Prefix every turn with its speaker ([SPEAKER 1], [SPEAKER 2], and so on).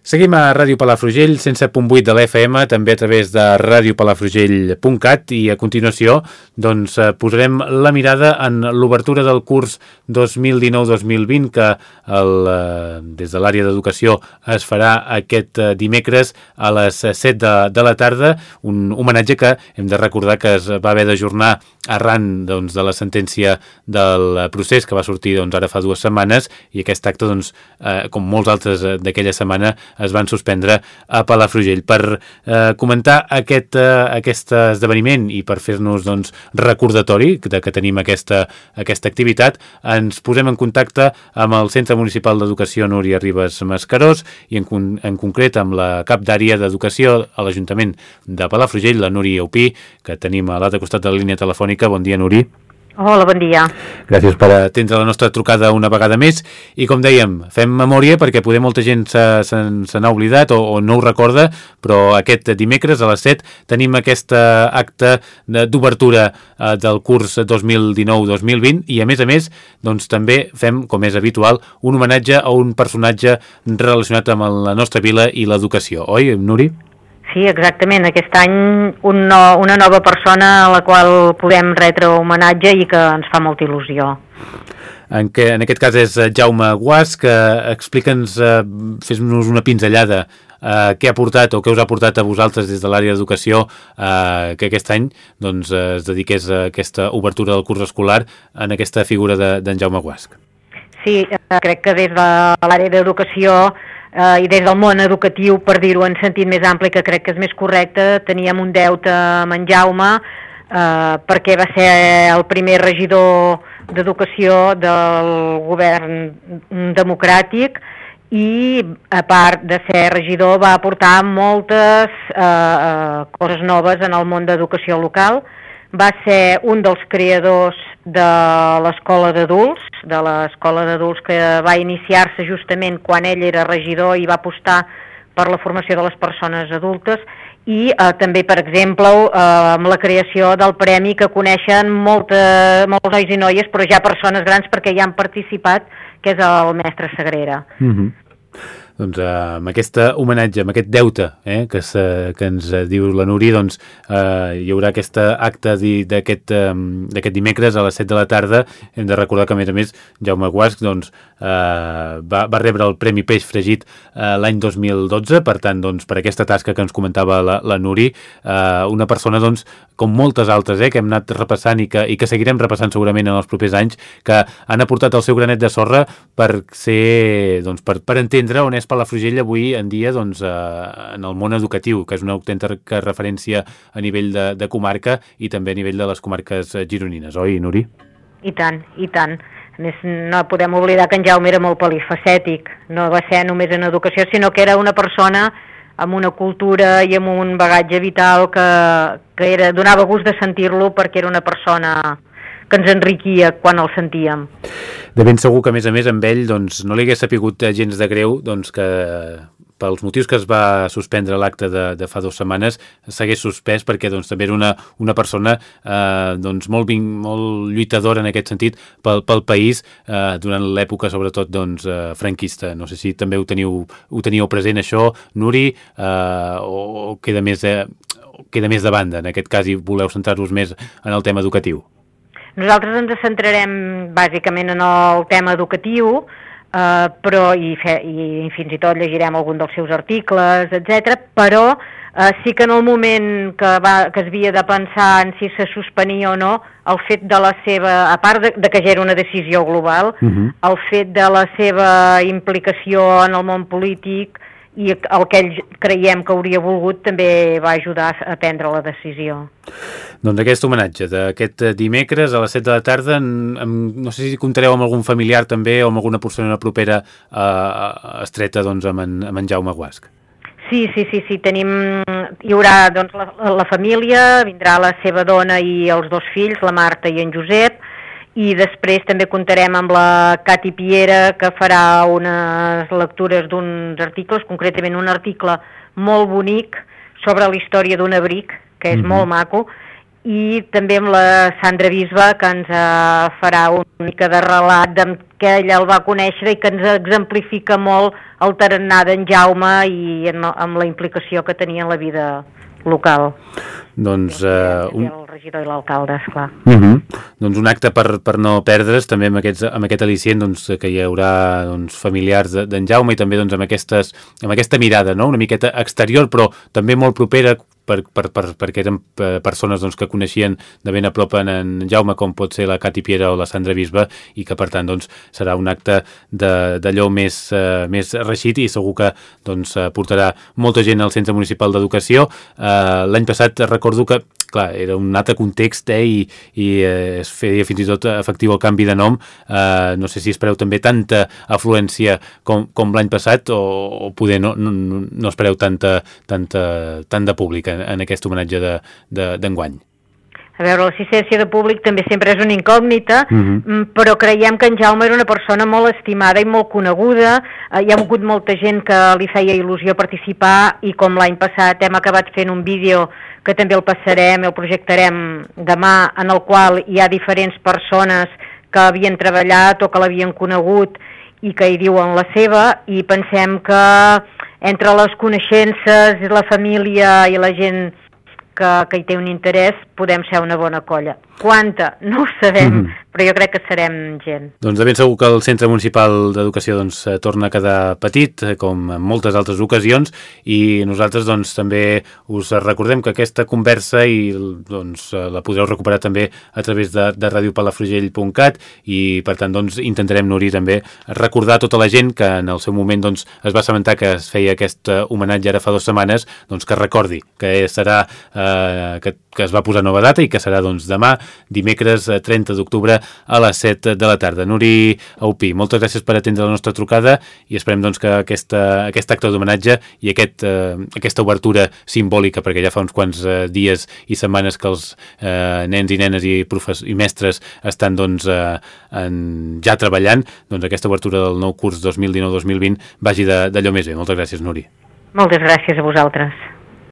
[SPEAKER 1] Seguim a Ràdio Palafrugell, 107.8 de l'FM, també a través de radiopalafrugell.cat i a continuació doncs, eh, posarem la mirada en l'obertura del curs 2019-2020 que el, eh, des de l'àrea d'educació es farà aquest eh, dimecres a les 7 de, de la tarda, un homenatge que hem de recordar que es va haver d'ajornar arran doncs, de la sentència del procés que va sortir doncs, ara fa dues setmanes i aquest acte, doncs, eh, com molts altres d'aquella setmana, es van suspendre a Palafrugell. Per eh, comentar aquest, eh, aquest esdeveniment i per fer-nos doncs, recordatori de que tenim aquesta, aquesta activitat, ens posem en contacte amb el Centre Municipal d'Educació Núria Ribes Mascarós i en, en concret amb la cap d'àrea d'educació a l'Ajuntament de Palafrugell, la Núria Upí, que tenim a l'altre costat de la línia telefònica. Bon dia, Núria.
[SPEAKER 2] Hola, bon dia.
[SPEAKER 1] Gràcies per atendre la nostra trucada una vegada més i com dèiem, fem memòria perquè poder molta gent se, se, se n'ha oblidat o, o no ho recorda, però aquest dimecres a les 7 tenim aquest acte d'obertura eh, del curs 2019-2020 i a més a més doncs també fem, com és habitual, un homenatge a un personatge relacionat amb la nostra vila i l'educació, oi, Nuri?
[SPEAKER 2] Sí, exactament. Aquest any un no, una nova persona a la qual podem retre homenatge i que ens fa molta il·lusió.
[SPEAKER 1] En, que, en aquest cas és eh, Jaume Guas, que explica'ns, eh, fes-nos una pinzellada eh, què ha portat o què us ha portat a vosaltres des de l'àrea d'educació eh, que aquest any doncs, eh, es dediqués a aquesta obertura del curs escolar en aquesta figura d'en de, Jaume Guasc.
[SPEAKER 2] Sí, eh, crec que des de l'àrea d'educació eh, i des del món educatiu, per dir-ho en sentit més ampli, que crec que és més correcte, teníem un deute amb en Jaume eh, perquè va ser el primer regidor d'educació del govern democràtic i a part de ser regidor va aportar moltes eh, eh coses noves en el món d'educació local, va ser un dels creadors de l'escola d'adults, de l'escola d'adults que va iniciar-se justament quan ell era regidor i va apostar per la formació de les persones adultes i eh, també, per exemple, eh, amb la creació del premi que coneixen molta, molts nois i noies, però ja persones grans perquè hi han participat, que és el mestre Sagrera. Mm -hmm
[SPEAKER 1] doncs, eh, amb aquest homenatge, amb aquest deute eh, que, se, que ens diu la Núria, doncs, eh, hi haurà aquest acte d'aquest eh, dimecres a les 7 de la tarda. Hem de recordar que, a més a més, Jaume Guasc doncs, eh, va, va rebre el Premi Peix Fregit eh, l'any 2012, per tant, doncs, per aquesta tasca que ens comentava la, la Nuri, eh, una persona, doncs, com moltes altres, eh, que hem anat repassant i que, i que seguirem repassant segurament en els propers anys, que han aportat el seu granet de sorra per ser, doncs, per, per entendre on és Palafrugell avui en dia doncs, eh, en el món educatiu, que és una autèntica referència a nivell de, de comarca i també a nivell de les comarques gironines, oi, Nuri?
[SPEAKER 2] I tant, i tant. A més, no podem oblidar que en Jaume era molt polifacètic, no va ser només en educació, sinó que era una persona amb una cultura i amb un bagatge vital que, que era, donava gust de sentir-lo perquè era una persona que ens enriquia quan el sentíem.
[SPEAKER 1] De ben segur que, a més a més, amb ell doncs, no li hagués sapigut gens de greu doncs, que pels motius que es va suspendre l'acte de, de fa dues setmanes s'hagués suspès perquè doncs, també era una, una persona eh, doncs, molt, ving, molt lluitadora en aquest sentit pel, pel país eh, durant l'època sobretot doncs, eh, franquista. No sé si també ho teniu, ho teníeu present això, Nuri, eh, o, o queda més, eh, queda més de banda en aquest cas i voleu centrar-vos més en el tema educatiu?
[SPEAKER 2] Nosaltres ens centrarem bàsicament en el tema educatiu, eh, però i, fe, i fins i tot llegirem algun dels seus articles, etc. però eh, sí que en el moment que, va, que es havia de pensar en si se suspenia o no, el fet de la seva, a part de, de que ja era una decisió global, uh mhm. -huh. el fet de la seva implicació en el món polític, i el que ell creiem que hauria volgut també va ajudar a prendre la decisió.
[SPEAKER 1] Doncs aquest homenatge d'aquest dimecres a les 7 de la tarda, en, en, no sé si comptareu amb algun familiar també o amb alguna persona propera eh, estreta doncs, amb, en, amb en Jaume Guasc.
[SPEAKER 2] Sí, sí, sí, sí, tenim, hi haurà doncs, la, la família, vindrà la seva dona i els dos fills, la Marta i en Josep, i després també comptarem amb la Cati Piera que farà unes lectures d'uns articles, concretament un article molt bonic sobre la història d'un abric, que és mm -hmm. molt maco, i també amb la Sandra Bisba que ens eh, farà una mica de relat de que ella el va conèixer i que ens exemplifica molt el tarannà d'en Jaume i en, amb la implicació que tenia en la vida local.
[SPEAKER 1] Doncs, uh,
[SPEAKER 2] un... Regidor i l'alcalde, esclar.
[SPEAKER 1] Uh mhm. -huh. Doncs un acte per, per no perdre's, també amb, aquests, amb aquest al·licient doncs, que hi haurà doncs, familiars d'en Jaume i també doncs, amb, aquestes, amb aquesta mirada, no? una miqueta exterior, però també molt propera per, per, per, perquè eren eh, persones doncs, que coneixien de ben a prop en, en Jaume, com pot ser la Cati Piera o la Sandra Bisba, i que per tant doncs, serà un acte d'allò més, uh, més reixit i segur que doncs, portarà molta gent al Centre Municipal d'Educació. Uh, L'any passat recordo que clar, era un altre context eh, i, i eh, es feia fins i tot efectiu el canvi de nom. Eh, no sé si espereu també tanta afluència com, com l'any passat o, o poder no, no, no espereu tanta, tanta, tant de públic en, en aquest homenatge d'enguany. De, de
[SPEAKER 2] a veure, l'assistència de públic també sempre és una incògnita, uh mhm. -huh. Mm, però creiem que en Jaume era una persona molt estimada i molt coneguda, eh, hi ha hagut molta gent que li feia il·lusió participar i com l'any passat hem acabat fent un vídeo que també el passarem, el projectarem demà, en el qual hi ha diferents persones que havien treballat o que l'havien conegut i que hi diuen la seva i pensem que entre les coneixences, la família i la gent que, que hi té un interès, podem ser una bona colla. Quanta? No ho sabem, mm -hmm. però jo crec que serem gent.
[SPEAKER 1] Doncs de ben segur que el Centre Municipal d'Educació doncs, eh, torna a quedar petit, eh, com en moltes altres ocasions, i nosaltres doncs, també us recordem que aquesta conversa i, doncs, eh, la podreu recuperar també a través de, de radiopalafrugell.cat i per tant doncs, intentarem, Nuri, també recordar tota la gent que en el seu moment doncs, es va assabentar que es feia aquest homenatge ara fa dues setmanes, doncs que recordi que serà eh, que, que es va posar nova data i que serà doncs, demà dimecres 30 eh, d'octubre a les 7 de la tarda. Nuri Aupí, moltes gràcies per atendre la nostra trucada i esperem doncs, que aquesta, aquest acte d'homenatge i aquest, eh, aquesta obertura simbòlica, perquè ja fa uns quants eh, dies i setmanes que els eh, nens i nenes i, profes i mestres estan doncs, eh, en, ja treballant, doncs aquesta obertura del nou curs 2019-2020 vagi d'allò més bé. Moltes gràcies, Nuri.
[SPEAKER 2] Moltes gràcies a vosaltres.